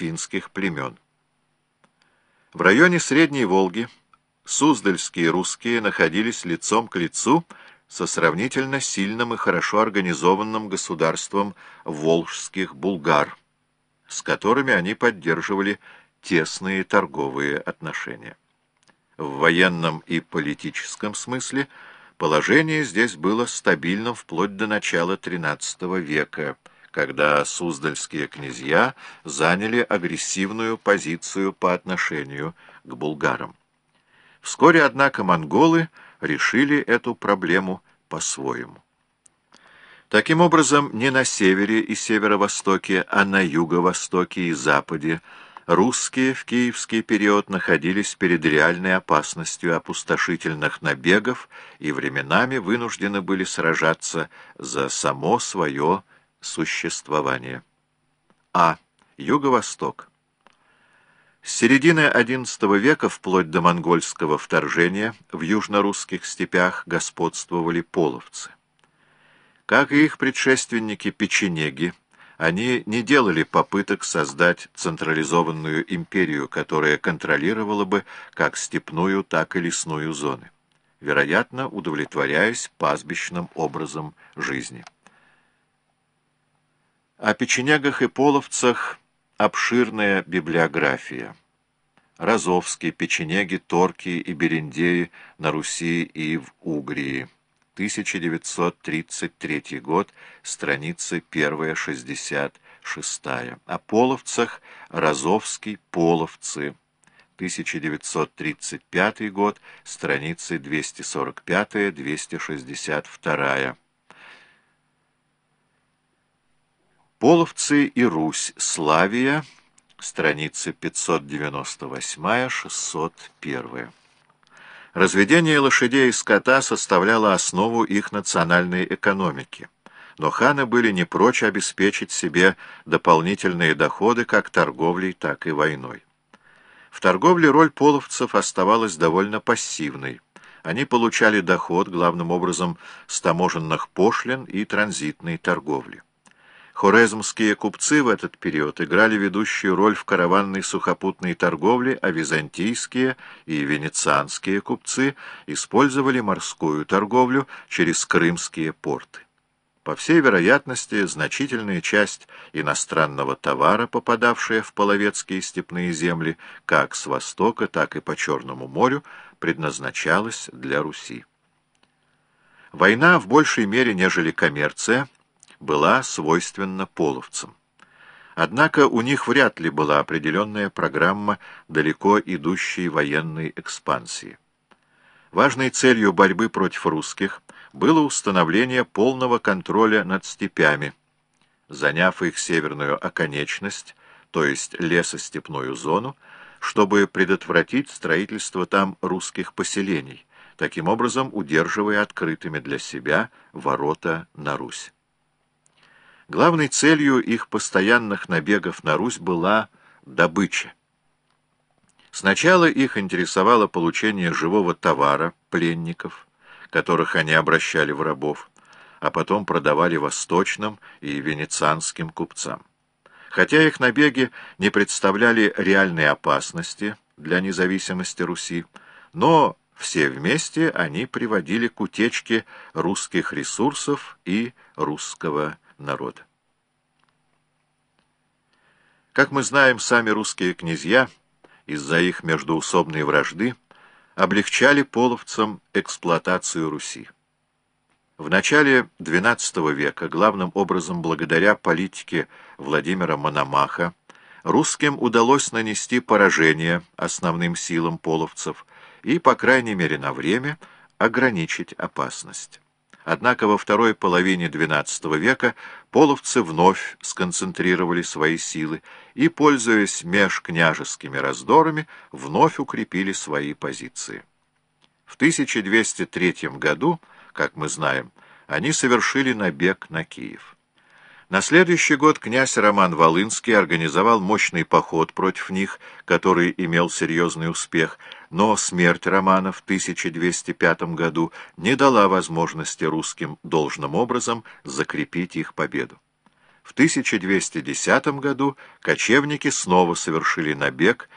финских племен. В районе Средней Волги суздальские русские находились лицом к лицу со сравнительно сильным и хорошо организованным государством волжских булгар, с которыми они поддерживали тесные торговые отношения. В военном и политическом смысле положение здесь было стабильным вплоть до начала XIII века, когда суздальские князья заняли агрессивную позицию по отношению к булгарам. Вскоре, однако, монголы решили эту проблему по-своему. Таким образом, не на севере и северо-востоке, а на юго-востоке и западе русские в киевский период находились перед реальной опасностью опустошительных набегов и временами вынуждены были сражаться за само свое существования. А. Юго-Восток. С середины XI века вплоть до монгольского вторжения в южно-русских степях господствовали половцы. Как и их предшественники печенеги, они не делали попыток создать централизованную империю, которая контролировала бы как степную, так и лесную зоны, вероятно, удовлетворяясь пастбищным образом жизни. О печенегах и половцах обширная библиография. Розовский, печенеги, торки и берендеи на Руси и в Угрии. 1933 год, страница 1, О половцах Розовский, половцы. 1935 год, страницы 245-262. Половцы и Русь. Славия. Страницы 598-601. Разведение лошадей и скота составляло основу их национальной экономики. Но ханы были не прочь обеспечить себе дополнительные доходы как торговлей, так и войной. В торговле роль половцев оставалась довольно пассивной. Они получали доход, главным образом, с таможенных пошлин и транзитной торговли. Хорезмские купцы в этот период играли ведущую роль в караванной сухопутной торговле, а византийские и венецианские купцы использовали морскую торговлю через крымские порты. По всей вероятности, значительная часть иностранного товара, попадавшая в половецкие степные земли, как с востока, так и по Черному морю, предназначалась для Руси. Война в большей мере, нежели коммерция – была свойственна половцам. Однако у них вряд ли была определенная программа далеко идущей военной экспансии. Важной целью борьбы против русских было установление полного контроля над степями, заняв их северную оконечность, то есть лесостепную зону, чтобы предотвратить строительство там русских поселений, таким образом удерживая открытыми для себя ворота на Русь. Главной целью их постоянных набегов на Русь была добыча. Сначала их интересовало получение живого товара, пленников, которых они обращали в рабов, а потом продавали восточным и венецианским купцам. Хотя их набеги не представляли реальной опасности для независимости Руси, но все вместе они приводили к утечке русских ресурсов и русского народа. Как мы знаем, сами русские князья из-за их междоусобной вражды облегчали половцам эксплуатацию Руси. В начале XII века, главным образом благодаря политике Владимира Мономаха, русским удалось нанести поражение основным силам половцев и, по крайней мере на время, ограничить опасность. Однако во второй половине XII века половцы вновь сконцентрировали свои силы и, пользуясь межкняжескими раздорами, вновь укрепили свои позиции. В 1203 году, как мы знаем, они совершили набег на Киев. На следующий год князь Роман Волынский организовал мощный поход против них, который имел серьезный успех, но смерть Романа в 1205 году не дала возможности русским должным образом закрепить их победу. В 1210 году кочевники снова совершили набег